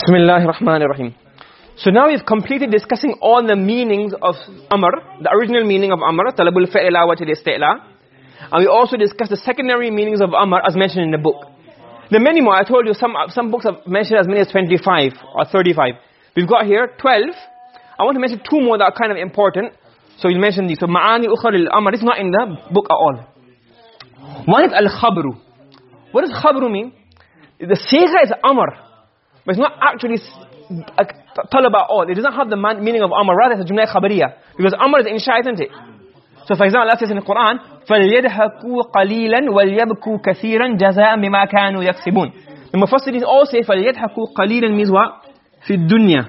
Bismillah ar-Rahim. So now we've completed discussing all the meanings of Amr, the original meaning of Amr, talabul fi'la wa. And we also discussed the secondary meanings of Amr as mentioned in the book. There are many more. I told you some some books have mentioned as many as 25 or 35. We've got here 12. I want to mention two more that are kind of important. So we'll mention these. So ma'ani ukhra al-amr is not in the book at all. One is al-khabru. What does khabru mean? The sigha is amr. But it's not actually a talab at all. It doesn't have the meaning of amr. Rather, it's a jumla khabariya. Because amr is insha, isn't it? So for example, Allah says in the Quran, فَلْيَدْهَكُوا قَلِيلًا وَلْيَبْكُوا كَثِيرًا جَزَاءً بِمَا كَانُوا يَكْسِبُونَ The Mufassirin all say, فَلْيَدْهَكُوا قَلِيلًا means what? في الدنيا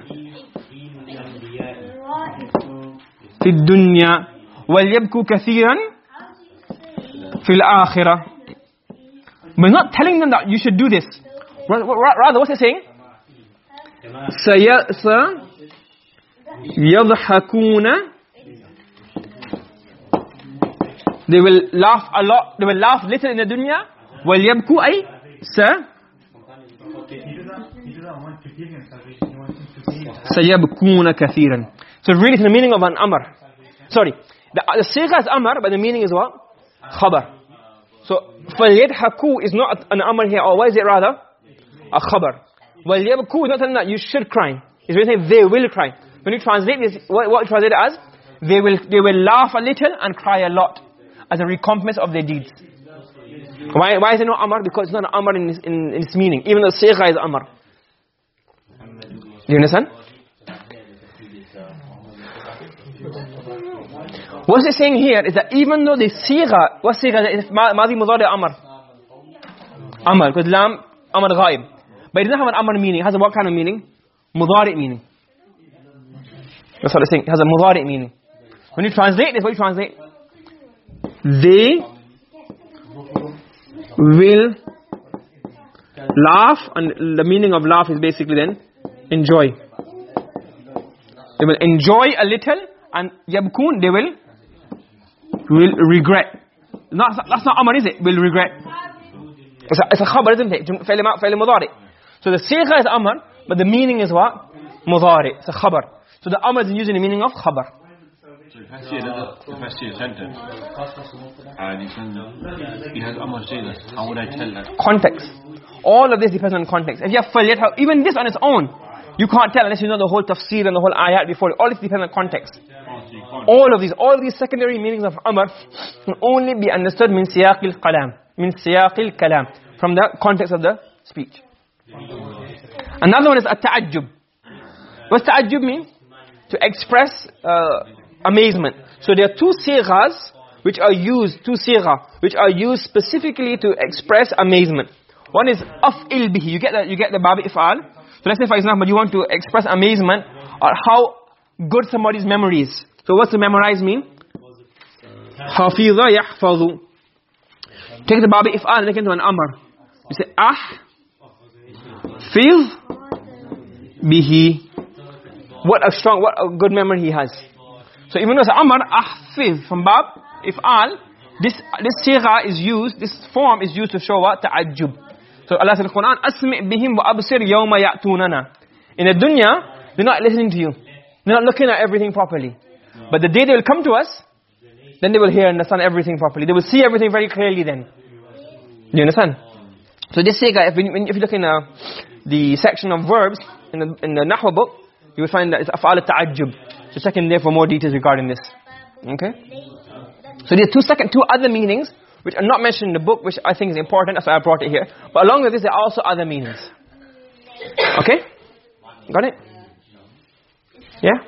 في الدنيا وَلْيَبْكُوا كَثِيرًا في الآخرة But not telling them that you should do this. Rather, what's it saying? سيضحكون they will laugh a lot they will laugh little in the dunya وليبكوا أي س سيبكون كثيرا so really the meaning of an amr sorry the, the sigha is amr but the meaning is what khabar so فَلْيَدْحَكُوا is not an amr here or why is it rather a khabar وَلْيَبْكُوا is not telling that you should cry. It's really saying they will cry. When you translate this, what, what translate as? They will, they will laugh a little and cry a lot as a recompense of their deeds. Why, why is it not Amr? Because it's not Amr in, in, in its meaning. Even the Sigha is Amr. Do you understand? What it's saying here is that even though the Sigha, what Sigha is Madi Mudari Amr? Amr, because Lam Amr Ghaib. But it doesn't have an amr meaning. It has a what kind of meaning? Mudari meaning. That's what it's saying. It has a mudari meaning. When you translate this, what you translate? They will laugh, and the meaning of laugh is basically then, enjoy. They will enjoy a little, and yabkun, they will will regret. Not, that's not amr, is it? Will regret. It's a, it's a khabar, isn't it? Fa'il mudari. So the sigha is amr, but the meaning is what? Mudari. It's a khabar. So the amr is using the meaning of khabar. Context. All of this depends on context. If you have falyat, even this on its own, you can't tell unless you know the whole tafsir and the whole ayat before. it. All this depends on context. All of these, all these secondary meanings of amr can only be understood min siyaqil qalam, min siyaqil kalam, from the context of the speech. Another one is at-ta'ajjub. What's ta'ajjub mean? To express uh, amazement. So there are two sighas which are used, two sigha, which are used specifically to express amazement. One is af'il bihi. You get the, you get the babi if'al. So let's say for example you want to express amazement or how good somebody's memory is. So what's to memorize mean? Hafiza yahfazu. Take the babi if'al and make it into an amr. You say ah fiz bihi. What a strong, what a good memory he has. So even though amr, ahfiz from bab if'al, this this sigha is used, this form is used to show what ta'ajjub. So Allah said in Quran, asmi' bihim wa absir yawma ya'tunana. In the dunya, they're not listening to you. They're not looking at everything properly. But the day they will come to us, then they will hear and understand everything properly. They will see everything very clearly then. Do you understand? So this sigha, if, if you look in uh, the section of verbs in the, in the Nahwa book, you will find that it's af'al al-ta'ajjub. So check in there for more details regarding this. Okay? So there are two second, two other meanings which are not mentioned in the book, which I think is important, that's why I brought it here. But along with this, there are also other meanings. Okay? Got it? Yeah?